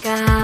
か